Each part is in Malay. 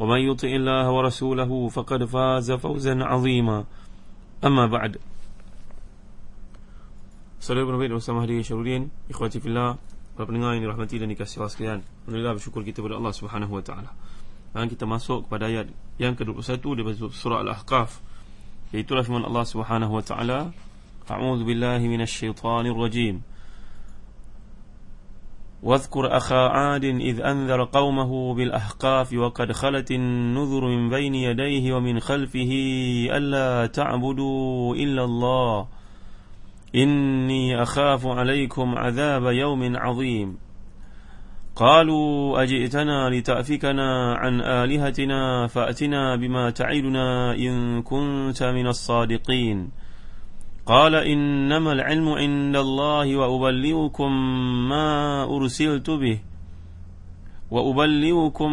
ومن يطع الله ورسوله فقد فاز فوزا عظيما أما بعد Saudara Nabi bersama hadirin Syarudin Ikhwati fillah Para pendengar yang dirahmati dan dikasih Allah sekalian Alhamdulillah bersyukur kita kepada Allah subhanahu wa ta'ala Dan kita masuk kepada ayat yang ke-21 Daripada surah Al-Ahqaf Iaitulah firman Allah subhanahu wa ta'ala A'udhu billahi minasyaitanir rajim واذكر أخا عاد إذ أنذر قومه بالأحقاف وقد خلت النذر من بين يديه ومن خلفه ألا تعبدوا إلا الله. إني أخاف عليكم عذاب يوم عظيم. قالوا أجئتنا لتأفكنا عن آلهتنا فأتنا بما تعدنا إن كنت من الصادقين. قال إنما العلم عند الله وأبلغكم ما أرسلت به وأبلغكم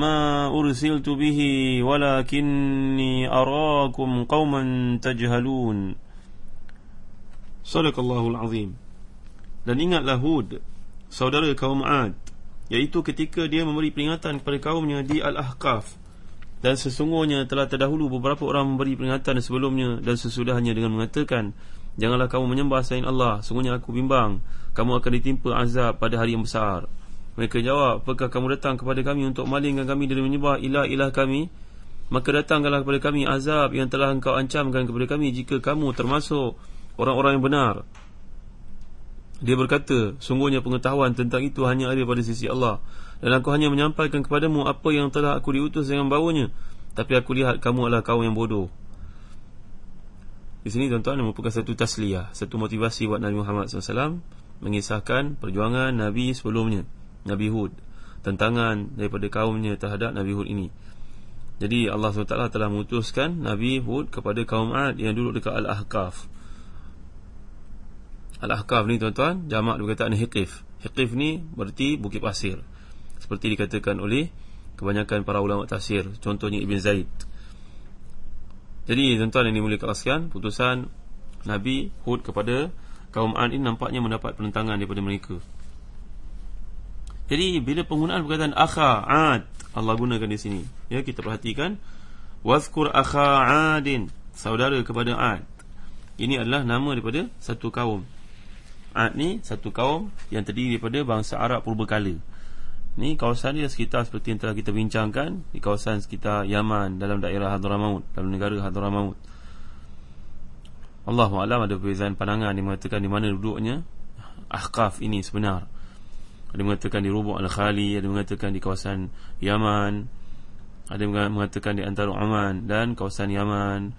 ما أرسلت به ولكني أراكم قوما تجهلون صدق الله العظيم Dan ingatlah Hud Saudara kaum Ad Iaitu ketika dia memberi peringatan kepada kaumnya Di Al-Ahqaf Dan sesungguhnya telah terdahulu beberapa orang memberi peringatan sebelumnya dan sesudahnya dengan mengatakan Janganlah kamu menyembah selain Allah, sungguhnya aku bimbang. Kamu akan ditimpa azab pada hari yang besar. Mereka jawab, apakah kamu datang kepada kami untuk malingkan kami dari menyembah ilah-ilah kami? Maka datangkanlah kepada kami azab yang telah engkau ancamkan kepada kami Jika kamu termasuk orang-orang yang benar. Dia berkata, sungguhnya pengetahuan tentang itu hanya ada pada sisi Allah dan aku hanya menyampaikan kepadamu apa yang telah aku diutus dengan bawanya. Tapi aku lihat kamu adalah kaum yang bodoh. Di sini tuan-tuan merupakan satu tasliyah Satu motivasi buat Nabi Muhammad SAW Mengisahkan perjuangan Nabi sebelumnya Nabi Hud Tentangan daripada kaumnya terhadap Nabi Hud ini. Jadi Allah SWT telah mengutuskan Nabi Hud kepada kaum Ad Yang duduk dekat Al-Ahqaf. Al-Ahqaf ni tuan-tuan Jamak berkataan Hiqif. Hiqif ni berarti bukit pasir seperti dikatakan oleh kebanyakan para ulama tafsir contohnya Ibn Zaid. Jadi tuan-tuan yang dimuliakan sekalian putusan Nabi Hud kepada kaum Ad ini nampaknya mendapat penentangan daripada mereka. Jadi bila penggunaan perkataan akha Ad Allah gunakan di sini. Ya kita perhatikan. Wazkur akha Adin saudara kepada Ad ini adalah nama daripada satu kaum. Ad ni satu kaum yang terdiri daripada bangsa Arab purbakala Ni kawasan dia sekitar seperti yang telah kita bincangkan Di kawasan sekitar Yaman Dalam daerah Hadramaut Dalam negara Hadramaut. Allahu'alam ada perbezaan pandangan. Dia mengatakan di mana duduknya Ahqaf ini sebenar. Ada mengatakan di Rubuk Al-Khali Ada mengatakan di kawasan Yaman Ada mengatakan di antara Oman Dan kawasan Yaman.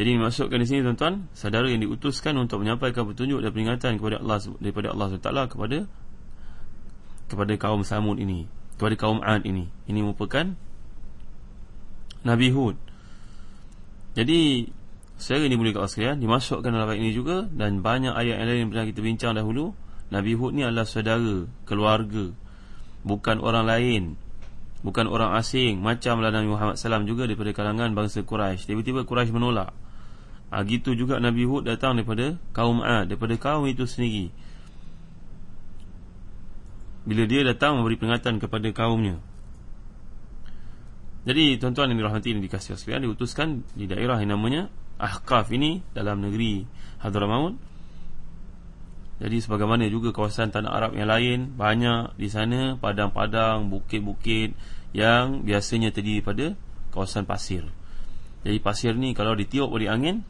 Jadi dimasukkan di sini tuan-tuan Saudara yang diutuskan untuk menyampaikan petunjuk Dan peringatan kepada Allah Daripada Allah SWT Kepada kepada kaum Samud ini kepada kaum Ad ini. Ini merupakan Nabi Hud. Jadi saya ini boleh kata sekalian dimasukkan dalam ayat ini juga dan banyak ayat yang lain yang pernah kita bincang dahulu. Nabi Hud ni adalah saudara keluarga bukan orang lain bukan orang asing. Macamlah Nabi Muhammad SAW juga daripada kalangan bangsa Quraisy. Tiba-tiba Quraisy menolak. Ha, gitu juga Nabi Hud datang daripada kaum Ad daripada kaum itu sendiri bila dia datang memberi peringatan kepada kaumnya. Jadi tuan-tuan yang dirahmati dan dikasihi sekalian diutuskan di daerah yang namanya Ahqaf ini dalam negeri Hadramaut. Jadi sebagaimana juga kawasan tanah Arab yang lain banyak di sana padang-padang, bukit-bukit yang biasanya terdiri pada kawasan pasir. Jadi pasir ni kalau ditiup oleh angin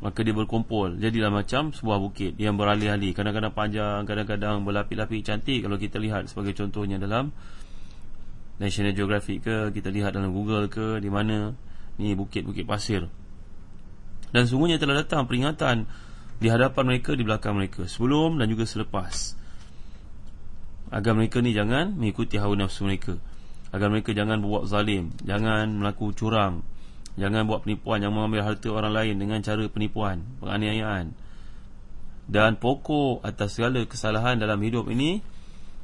Maka dia berkumpul. Jadilah macam sebuah bukit Yang beralih-alih. Kadang-kadang panjang Kadang-kadang berlapis-lapis Cantik kalau kita lihat Sebagai contohnya dalam National Geographic ke Kita lihat dalam Google ke Di mana Ni bukit-bukit pasir. Dan sungguhnya telah datang peringatan Di hadapan mereka Di belakang mereka Sebelum dan juga selepas. Agar mereka ni jangan Mengikuti hawa nafsu mereka. Agar mereka jangan buat zalim. Jangan melakukan curang Jangan buat penipuan yang mengambil harta orang lain dengan cara penipuan, penganiayaan. Dan pokok atas segala kesalahan dalam hidup ini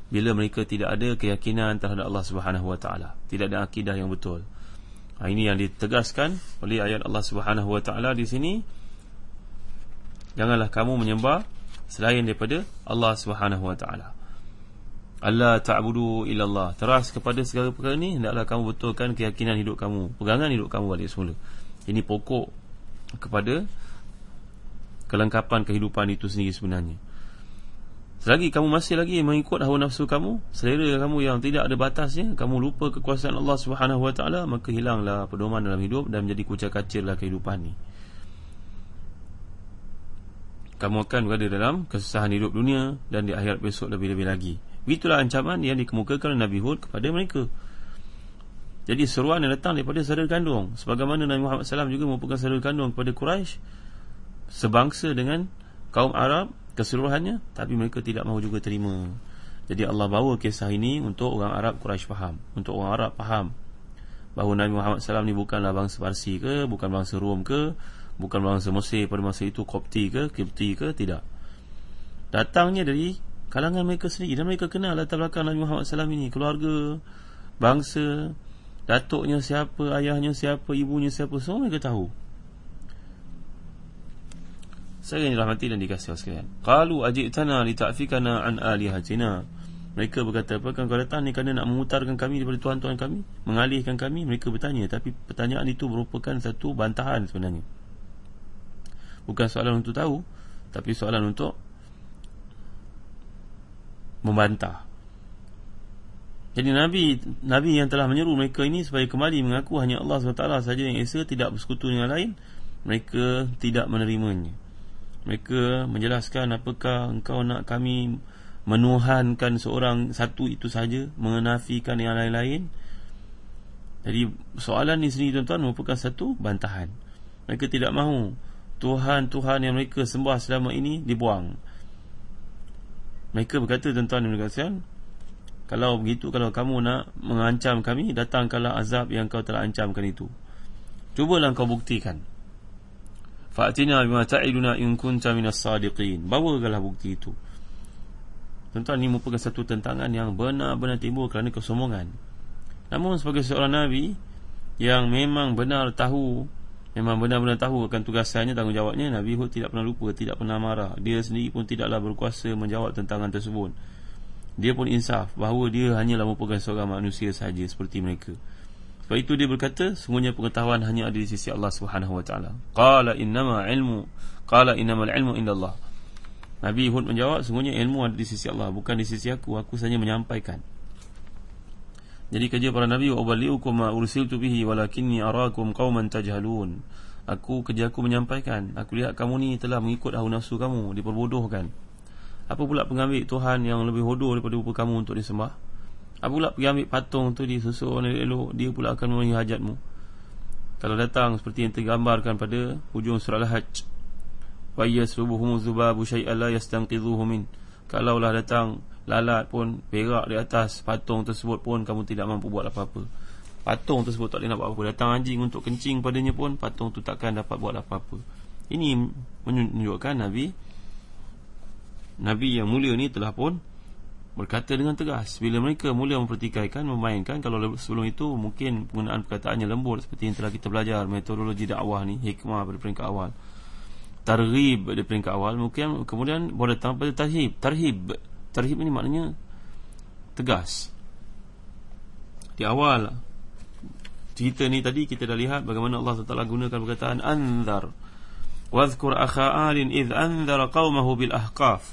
bila mereka tidak ada keyakinan terhadap Allah Taala, tidak ada akidah yang betul. Ha, ini yang ditegaskan oleh ayat Allah Taala di sini. Janganlah kamu menyembah selain daripada Allah Taala. Allah ta'budu illallah. Teras kepada segala perkara ni Hendaklah kamu betulkan keyakinan hidup kamu Pegangan hidup kamu balik semula. Ini pokok kepada Kelengkapan kehidupan itu sendiri sebenarnya. Selagi kamu masih lagi mengikut hawa nafsu kamu Selera kamu yang tidak ada batasnya Kamu lupa kekuasaan Allah subhanahu Maka hilanglah pedoman dalam hidup Dan menjadi kucak kacirlah kehidupan ni. Kamu akan berada dalam kesusahan hidup dunia Dan di akhirat besok lebih-lebih lagi Itulah ancaman yang dikemukakan oleh Nabi Hud kepada mereka. Jadi seruan yang datang daripada saudara kandung. Sebagaimana Nabi Muhammad SAW juga merupakan saudara kandung kepada Quraisy Sebangsa dengan kaum Arab keseluruhannya Tapi mereka tidak mahu juga terima. Jadi Allah bawa kisah ini untuk orang Arab Quraisy faham Untuk orang Arab faham Bahawa Nabi Muhammad SAW ni bukanlah bangsa Parsi ke Bukan bangsa Rom ke Bukan bangsa Mesir pada masa itu Kopti ke Kipti ke Tidak. Datangnya dari kalangan mereka sendiri dan mereka kenal latar belakang Nabi Muhammad SAW ini. Keluarga bangsa datuknya siapa ayahnya siapa ibunya siapa semua mereka tahu. Saya ini rahmati dan dikasih sekalian. Qalu ajitana li ta'fikana an alihatina. Mereka berkata apa kan kau datang ni kerana nak memutarkan kami daripada tuan-tuan kami? Mengalihkan kami? Mereka bertanya tapi pertanyaan itu merupakan satu bantahan sebenarnya. Bukan soalan untuk tahu tapi soalan untuk membantah. Jadi Nabi Nabi yang telah menyeru mereka ini supaya kembali mengaku hanya Allah SWT saja yang esa tidak bersekutu dengan lain, mereka tidak menerimanya. Mereka menjelaskan apakah engkau nak kami menuhankan seorang satu itu saja, mengenafikan yang lain-lain. Jadi soalan ini sendiri tuan-tuan merupakan satu bantahan. Mereka tidak mahu Tuhan-Tuhan yang mereka sembah selama ini dibuang. Mereka berkata tuan-tuan dan puan Kalau begitu Kalau kamu nak mengancam kami Datangkanlah azab yang kau telah ancamkan itu. Cubalah kau buktikan. Fa'atina bima ta'iduna in kunta minas sadiqin. Bawalah bukti itu. Tuan-tuan ini merupakan satu tentangan yang benar-benar timbul kerana kesombongan. Namun sebagai seorang Nabi Yang memang benar tahu Memang benar-benar tahu akan tugasannya tanggungjawabnya Nabi Hud tidak pernah lupa, tidak pernah marah. Dia sendiri pun tidaklah berkuasa menjawab tentangan tersebut. Dia pun insaf bahawa dia hanyalah merupakan seorang manusia sahaja seperti mereka. Sebab itu dia berkata Sungguhnya pengetahuan hanya ada di sisi Allah SWT Qala innama ilmu Qala innama ilmu inda Allah Nabi Hud menjawab Sungguhnya ilmu ada di sisi Allah Bukan di sisi aku. Aku sahaja menyampaikan jadi kerja para nabi wa uballiukum ma ursiltu bihi walakinni arakum qauman tajhalun. Aku kerja aku menyampaikan. Aku lihat kamu ni telah mengikut hawa nafsu kamu, diperbodohkan. Apa pula pengambil Tuhan yang lebih bodoh daripada rupa kamu untuk disembah? Apa pula pergi ambil patung tu disusul oleh elok dia pula akan memenuhi hajatmu. Kalau datang seperti yang tergambarkan pada hujung surah Al-Hajj. Wa yasrubuhum zubabu syai'an la yastanqidhuhu min. Kalaulah datang lalat pun perak di atas patung tersebut pun kamu tidak mampu buat apa-apa. Patung tersebut tak boleh nak buat apa-apa. Datang anjing untuk kencing padanya pun patung tu takkan dapat buat apa-apa. Ini menunjukkan Nabi Nabi yang mulia ni telah pun berkata dengan tegas bila mereka mula mempertikaikan memainkan kalau sebelum itu mungkin penggunaan perkataannya lembut seperti yang telah kita belajar metodologi dakwah ni hikmah pada peringkat awal. Targhib pada peringkat awal mungkin kemudian boleh datang pada tarhib. Tarhib Tarhib ini maknanya tegas. Di awal cerita ni tadi kita dah lihat bagaimana Allah SWT gunakan perkataan anzar. Wadhkur akha alin idh anzara qawmahu bil ahqaf.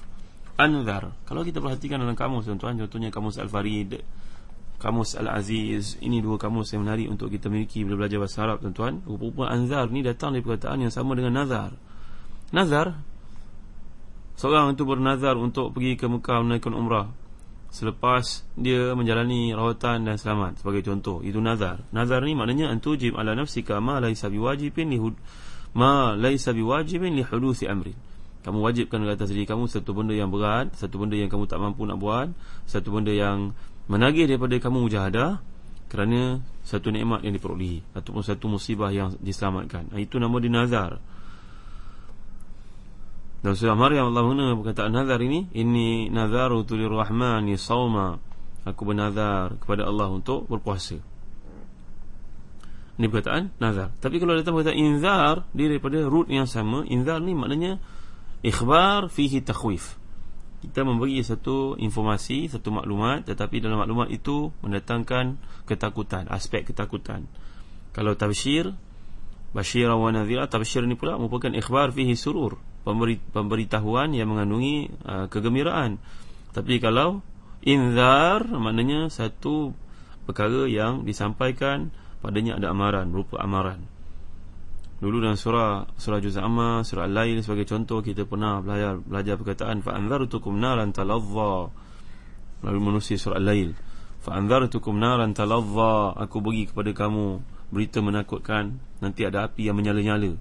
Anzar. Kalau kita perhatikan dalam kamus tuan-tuan, contohnya kamus Al-Farid, Kamus Al-Aziz Ini dua kamus yang menarik untuk kita miliki Bila belajar bahasa Arab tuan-tuan Rupa-rupa Anzar ni datang dari perkataan yang sama dengan Nazar Nazar Seorang itu bernazar untuk pergi ke Mekah menaikkan umrah. Selepas dia menjalani rawatan dan selamat Sebagai contoh, itu nazar. Nazar ni maknanya Antujib ala nafsika ma laisa biwajibin lihud Ma laisa biwajibin lihudusi amrin. Kamu wajibkan ke atas diri kamu satu benda yang berat Satu benda yang kamu tak mampu nak buat Satu benda yang menagih daripada kamu mujahadah Kerana satu nikmat yang diperolehi Ataupun satu musibah yang diselamatkan. Itu nama di Dan surah Maryam Allah mengenai perkataan nazar ini Ini nazaru tulir rahmani sawma. Aku bernazar kepada Allah untuk berpuasa. Ini perkataan nazar. Tapi kalau datang perkataan inzar Dia daripada root yang sama. Inzar ni maknanya Ikhbar fihi takhwif. Kita memberi satu informasi, satu maklumat Tetapi dalam maklumat itu mendatangkan ketakutan, aspek ketakutan. Kalau tabshir Bashira wa nazira Tabshir ni pula merupakan ikhbar fihi surur Pemberitahuan yang mengandungi uh, kegembiraan Tapi kalau inzar Maknanya satu perkara yang disampaikan Padanya ada amaran, berupa amaran Dulu dalam surah surah Juz Amma, surah Al-Lail sebagai contoh kita pernah belajar belajar perkataan fa anzartukum naran talazza. Lalu menusi surah Al-Lail. Fa anzartukum naran talazza. Aku bagi kepada kamu berita menakutkan nanti ada api yang menyala-nyala.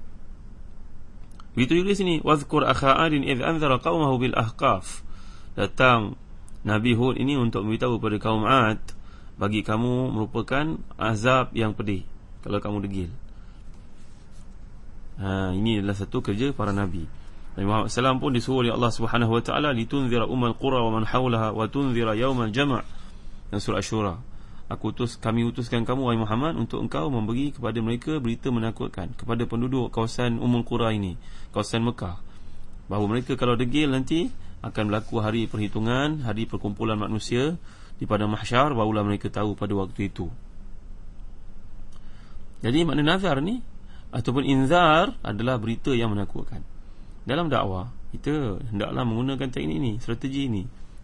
Begitu juga sini wazkur akha adin id anzara qaumahu bil ahqaf. Datang Nabi Hud ini untuk memberitahu kepada kaum Ad bagi kamu merupakan azab yang pedih kalau kamu degil ha, Ini adalah satu kerja para Nabi Nabi Muhammad SAW pun disuruh oleh Allah Subhanahu Wa Taala litunzira umal qura wa man hawlaha wa tunzira yawmal jama' dan surah Ashura. Aku utus kami utuskan kamu wahai Muhammad untuk engkau memberi kepada mereka berita menakutkan kepada penduduk kawasan Ummul Qura ini, kawasan Mekah. Bahawa mereka kalau degil nanti akan berlaku hari perhitungan, hari perkumpulan manusia di padang mahsyar barulah mereka tahu pada waktu itu. Jadi makna nazar ni ataupun inzar adalah berita yang menakutkan. Dalam dakwah, kita hendaklah menggunakan teknik ini, strategi ini.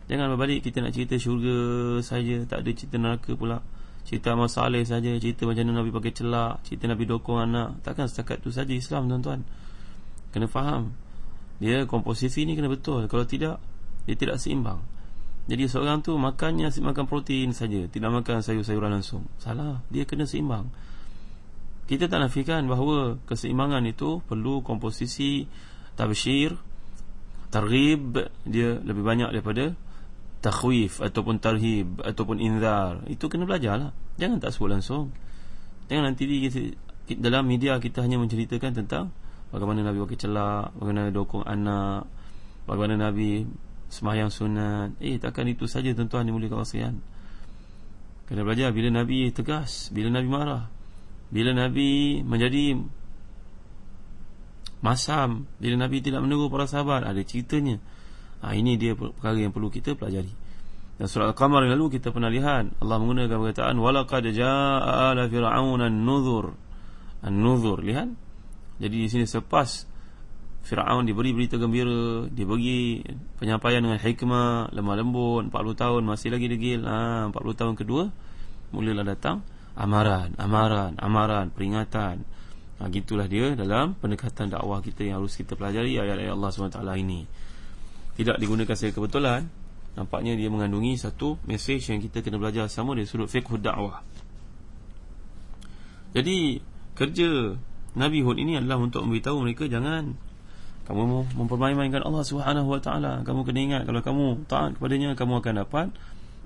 Jangan berbalik kita nak cerita syurga saja, tak ada cerita neraka pula. Cerita masalah saja, cerita macam mana Nabi pakai celak, cerita Nabi dokong anak. Takkan setakat tu saja Islam tuan-tuan. Kena faham. Dia komposisi ni kena betul. Kalau tidak, dia tidak seimbang. Jadi seorang tu makannya makan protein saja, tidak makan sayur-sayuran langsung. Salah, dia kena seimbang. Kita tak nafikan bahawa keseimbangan itu perlu komposisi tabshir, targhib dia lebih banyak daripada takhwif ataupun tarhib ataupun inzar. Itu kena belajarlah. Jangan tak sebut langsung. Jangan nanti di, dalam media kita hanya menceritakan tentang bagaimana Nabi wakil celak, bagaimana dokong anak, bagaimana Nabi semayang sunat. Eh takkan itu saja tuan-tuan dimuliakan Allah sekalian. Kena belajar bila Nabi tegas, bila Nabi marah. Bila Nabi menjadi Masam Bila Nabi tidak menegur para sahabat Ada ceritanya ha, Ini dia perkara yang perlu kita pelajari Dan surah Al-Qamar yang lalu kita pernah lihat Allah menggunakan perkataan Walaqad ja'a ala fir'aun an-nuzur An-nuzur Lihat Jadi di sini sepas Fir'aun diberi berita gembira Diberi penyampaian dengan hikmah Lemah lembut 40 tahun masih lagi degil ha, 40 tahun kedua Mulalah datang amaran, amaran, amaran, peringatan. Ha, gitulah dia dalam pendekatan dakwah kita yang harus kita pelajari ayat-ayat Allah SWT ini. Tidak digunakan secara kebetulan. Nampaknya dia mengandungi satu mesej yang kita kena belajar sama dari sudut fiqh dakwah. Jadi, kerja Nabi Hud ini adalah untuk memberitahu mereka jangan kamu mempermain-mainkan Allah Subhanahu Wa Taala. Kamu kena ingat kalau kamu taat kepadanya kamu akan dapat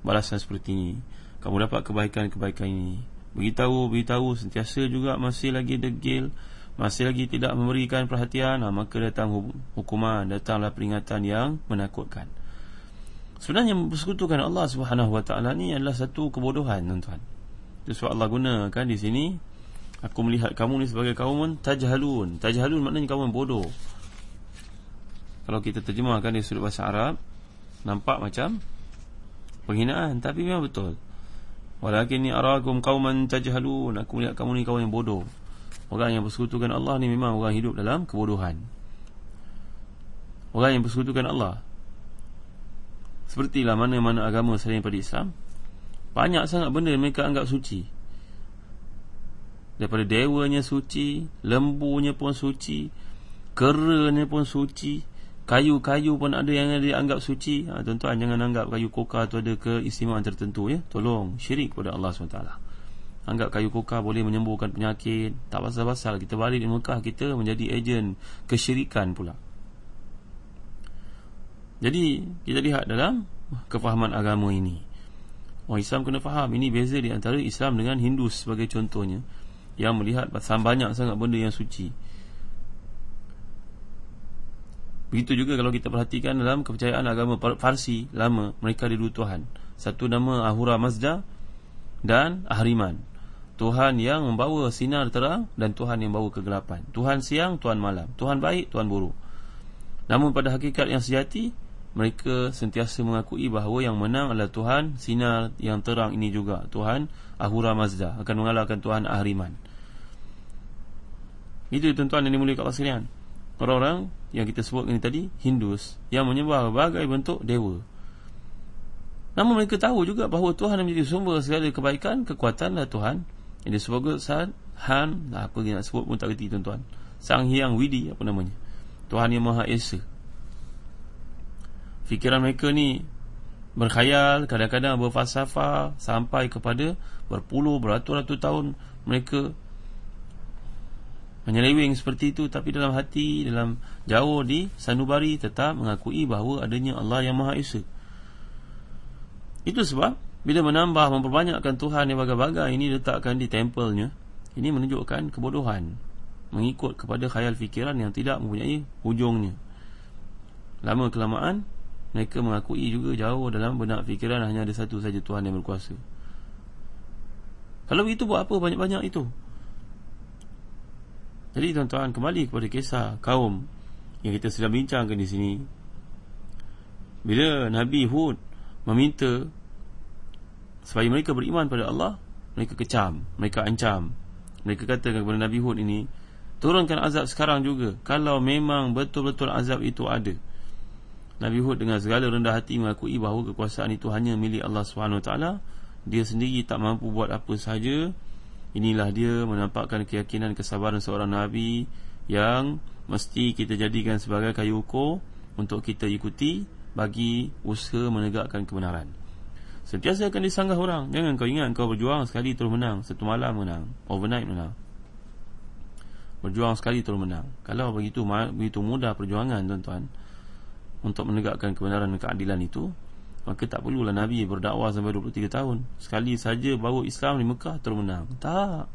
balasan seperti ini. Kamu dapat kebaikan-kebaikan ini. Beritahu, beritahu sentiasa juga masih lagi degil Masih lagi tidak memberikan perhatian ha, Maka datang hukuman Datanglah peringatan yang menakutkan Sebenarnya bersekutukan Allah SWT ni adalah satu kebodohan tuan-tuan Itu sebab Allah gunakan di sini Aku melihat kamu ni sebagai kaum tajhalun Tajhalun maknanya kaum bodoh Kalau kita terjemahkan di sudut bahasa Arab Nampak macam Penghinaan Tapi memang betul Walakinni arakum qauman tajhalun. Aku melihat kamu ni kaum yang bodoh. Orang yang bersekutukan Allah ni memang orang hidup dalam kebodohan. Orang yang bersekutukan Allah. Sepertilah mana-mana agama selain daripada Islam. Banyak sangat benda mereka anggap suci Daripada dewanya suci Lembunya pun suci Keranya pun suci Kayu-kayu pun ada yang dianggap suci ha, Tuan-tuan jangan anggap kayu koka tu ada keistimewaan tertentu ya. Tolong syirik kepada Allah SWT Anggap kayu koka boleh menyembuhkan penyakit Tak pasal-pasal Kita balik di Mekah kita menjadi ejen kesyirikan pula Jadi kita lihat dalam kefahaman agama ini Orang Islam kena faham Ini beza di antara Islam dengan Hindus sebagai contohnya Yang melihat banyak sangat benda yang suci Begitu juga kalau kita perhatikan dalam kepercayaan agama Farsi lama mereka dua Tuhan. Satu nama Ahura Mazda dan Ahriman. Tuhan yang membawa sinar terang dan Tuhan yang membawa kegelapan. Tuhan siang, Tuhan malam. Tuhan baik, Tuhan buruk. Namun pada hakikat yang sejati mereka sentiasa mengakui bahawa yang menang adalah Tuhan sinar yang terang ini juga. Tuhan Ahura Mazda akan mengalahkan Tuhan Ahriman. Itu tuan-tuan yang dimuliakan Allah sekalian. Orang-orang yang kita sebut ini tadi Hindus yang menyembah berbagai bentuk dewa. Namun mereka tahu juga bahawa Tuhan yang menjadi sumber segala kebaikan, kekuatan adalah Tuhan. Ini sebagai saat Han, apa yang nak sebut pun tak kerti tuan-tuan. Sang Hyang Widi apa namanya. Tuhan yang Maha Esa. Fikiran mereka ni berkhayal, kadang-kadang berfalsafah sampai kepada berpuluh, beratus-ratus tahun mereka menyeleweng seperti itu tapi dalam hati dalam jauh di sanubari tetap mengakui bahawa adanya Allah yang Maha Esa. Itu sebab bila menambah memperbanyakkan Tuhan yang bagai-bagai ini letakkan di tempelnya, ini menunjukkan kebodohan mengikut kepada khayal fikiran yang tidak mempunyai hujungnya. Lama kelamaan mereka mengakui juga jauh dalam benak fikiran hanya ada satu saja Tuhan yang berkuasa. Kalau begitu buat apa banyak-banyak itu? Jadi tuan-tuan kembali kepada kisah kaum yang kita sedang bincangkan di sini. Bila Nabi Hud meminta supaya mereka beriman pada Allah, mereka kecam, mereka ancam. Mereka katakan kepada Nabi Hud ini, turunkan azab sekarang juga kalau memang betul-betul azab itu ada. Nabi Hud dengan segala rendah hati mengakui bahawa kekuasaan itu hanya milik Allah SWT. Dia sendiri tak mampu buat apa sahaja Inilah dia menampakkan keyakinan kesabaran seorang Nabi Yang mesti kita jadikan sebagai kayu ukur Untuk kita ikuti bagi usaha menegakkan kebenaran Sentiasa akan disanggah orang. Jangan kau ingat kau berjuang sekali terus menang. Satu malam menang. Overnight menang. Berjuang sekali terus menang. Kalau begitu begitu mudah perjuangan tuan-tuan Untuk menegakkan kebenaran dan keadilan itu Maka tak perlulah Nabi berdakwah sampai 23 tahun. Sekali saja bawa Islam di Mekah termenang Tak.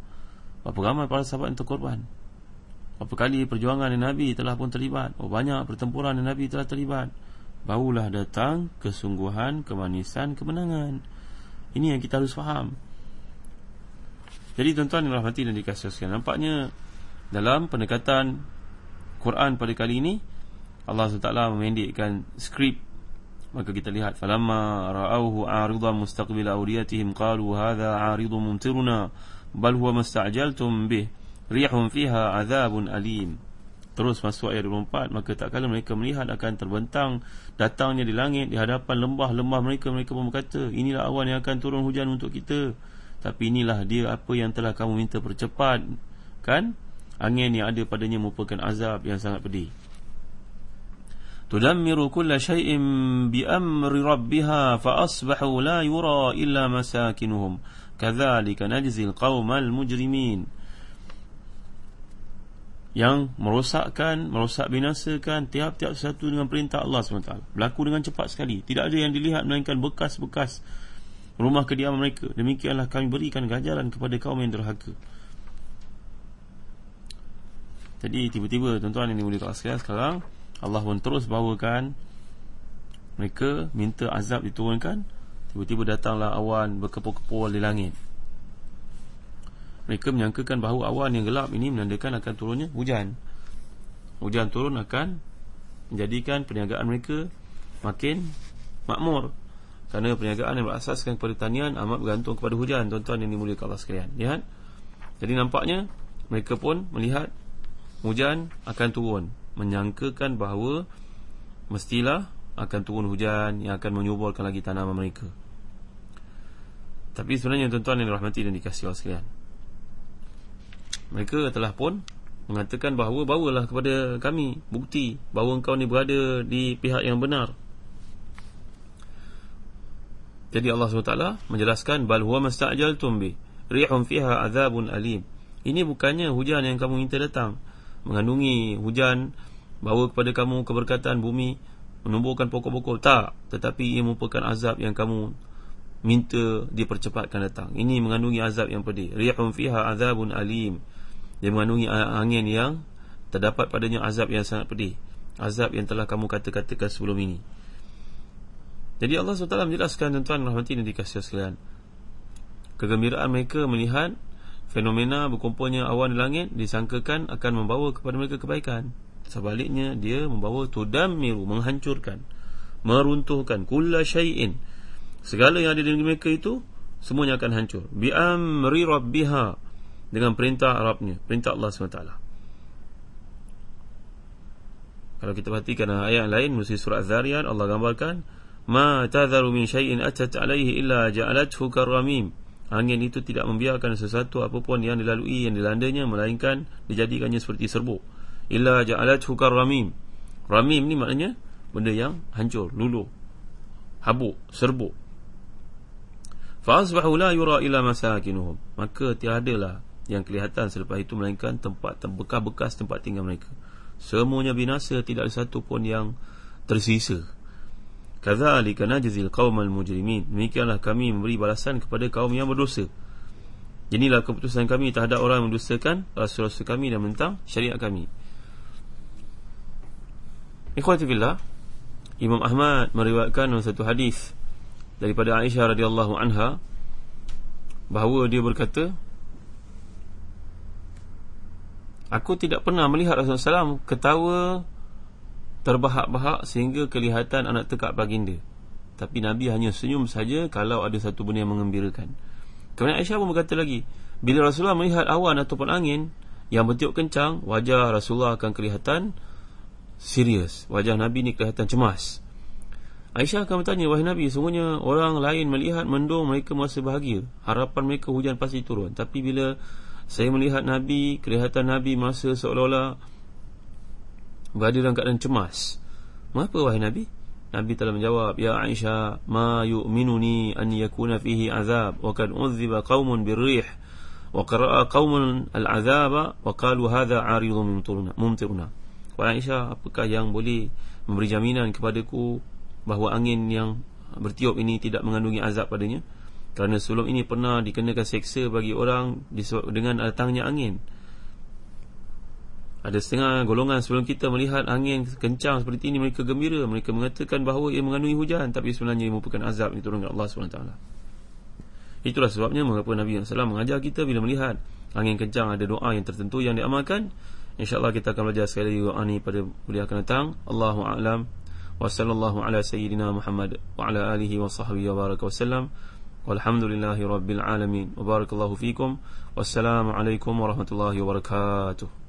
Berapa ramai para sahabat yang terkorban. Berapa kali perjuangan Nabi telah pun terlibat. Oh banyak pertempuran Nabi telah terlibat Barulah datang kesungguhan, kemanisan, kemenangan. Ini yang kita harus faham. Jadi tuan-tuan yang rahmati dan dikasihkan Nampaknya dalam pendekatan Quran pada kali ini Allah SWT memendekkan skrip. Maka kita lihat falamma ra'awhu 'aridan mustaqbil awdiyatihim qalu hadha 'aridun mumtiruna bal huwa musta'jaltum bih rihun fiha 'adzabun alim Terus masuk ayat 24 Maka tak kala mereka melihat akan terbentang Datangnya di langit, di hadapan lembah-lembah mereka Mereka pun berkata, inilah awan yang akan turun hujan untuk kita. Tapi inilah dia apa yang telah kamu minta percepat Kan? Angin yang ada padanya merupakan azab yang sangat pedih. Tudammiru kulla shay'in bi amri rabbiha Fa asbahu la yura illa masakinuhum. Kadzalika najzil qawmal mujrimin yang merosakkan, merosak binasakan tiap-tiap satu dengan perintah Allah SWT. Berlaku dengan cepat sekali. Tidak ada yang dilihat melainkan bekas-bekas rumah kediaman mereka. Demikianlah kami berikan ganjaran kepada kaum yang derhaka. Jadi tiba-tiba tuan-tuan yang dimulikkan sekarang Allah pun terus bawakan mereka minta azab diturunkan. Tiba-tiba datanglah awan berkepul-kepul di langit mereka menyangkakan bahawa awan yang gelap ini menandakan akan turunnya hujan. Hujan turun akan menjadikan perniagaan mereka makin makmur. Kerana perniagaan yang berasaskan kepada tanian amat bergantung kepada hujan tuan-tuan yang dimuliakan Allah sekalian. Lihat. Jadi nampaknya mereka pun melihat hujan akan turun. Menyangkakan bahawa mestilah akan turun hujan yang akan menyuburkan lagi tanaman mereka. Tapi sebenarnya tuan-tuan yang dirahmati dan dikasihi Allah sekalian Mereka telah pun Mengatakan bahawa bawalah kepada kami Bukti bahawa engkau ni berada di pihak yang benar. Jadi Allah SWT menjelaskan Bal huwa masta'jal tumbi Rihum fiha azabun alim. Ini bukannya hujan yang kamu minta datang Mengandungi hujan Bawa kepada kamu keberkatan bumi Menumbuhkan pokok-pokok. Tak Tetapi ia merupakan azab yang kamu Minta dipercepatkan datang. Ini mengandungi azab yang pedih. Rihum fiha azabun alim Dia mengandungi angin yang Terdapat padanya azab yang sangat pedih. Azab yang telah kamu kata-katakan sebelum ini. Jadi Allah SWT menjelaskan Tuan-tuan rahmati dan dikasih sekalian. Kegembiraan mereka melihat Fenomena berkumpulnya awan di langit Disangkakan akan membawa kepada mereka kebaikan. Sebaliknya dia membawa tudam miru Menghancurkan Meruntuhkan Kulla syai'in. Segala yang ada di mereka itu Semuanya akan hancur. Bi'amri rabbiha Dengan perintah Arabnya Perintah Allah SWT. Kalau kita perhatikan ayat lain Mesti surat Zariyat Allah gambarkan Ma tadharu min syai'in atat alaihi illa ja'alathu karramim. Angin itu tidak membiarkan sesuatu apapun yang dilalui yang dilandanya Melainkan dijadikannya seperti serbuk. Illa ja'alathu karramim. Ramim ni maknanya benda yang hancur luluh habuk serbuk. Fa asbahu la yura ila masakinuhum. Maka tiadalah yang kelihatan selepas itu melainkan tempat bekas-bekas tempat tinggal mereka. Semuanya binasa tidak ada satu pun yang tersisa. Kadzalika najzil qaumal mujrimin. Demikianlah kami memberi balasan kepada kaum yang berdosa. Inilah keputusan kami terhadap orang yang mendustakan rasul-rasul kami dan mentang syariat kami. Ikhwati billah Imam Ahmad meriwayatkan satu hadis daripada Aisyah radhiyallahu anha bahawa dia berkata Aku tidak pernah melihat Rasulullah SAW ketawa terbahak-bahak sehingga kelihatan anak tekak baginda. Tapi Nabi hanya senyum saja kalau ada satu benda yang mengembirakan. Kemudian Aisyah pun berkata lagi Bila Rasulullah melihat awan ataupun angin Yang bertiup kencang Wajah Rasulullah akan kelihatan serius. Wajah Nabi ni kelihatan cemas. Aisyah akan bertanya Wahai Nabi Sungguhnya orang lain melihat mendung Mereka merasa bahagia. Harapan mereka hujan pasti turun. Tapi bila saya melihat Nabi Kelihatan Nabi masa seolah-olah Berada dalam keadaan cemas. Mengapa wahai Nabi? Nabi telah menjawab Ya Aisyah Ma yu'minuni an yakuna fihi azab Wa kad uzziba qawmun birrih Wa qara'a qawmun al-azaba Wa qalu hadha aridun mumtiruna. Wahai Aisyah apakah yang boleh memberi jaminan kepadaku bahawa angin yang bertiup ini tidak mengandungi azab padanya kerana sebelum ini pernah dikenakan seksa bagi orang dengan datangnya angin. Ada setengah golongan sebelum kita melihat angin kencang seperti ini mereka gembira. Mereka mengatakan bahawa ia mengandungi hujan tapi sebenarnya ia merupakan azab yang turun dari Allah SWT itulah sebabnya mengapa Nabi SAW mengajar kita bila melihat angin kencang ada doa yang tertentu yang diamalkan. InsyaAllah kita akan belajar sekali lagi doa ni pada kuliah akan datang. Allahu a'lam. Wa sallallahu ala sayyidina Muhammad Wa ala alihi wa sahbihi Walhamdulillahi rabbil alamin. Wa barakallahu fikum. Wassalamualaikum warahmatullahi wabarakatuh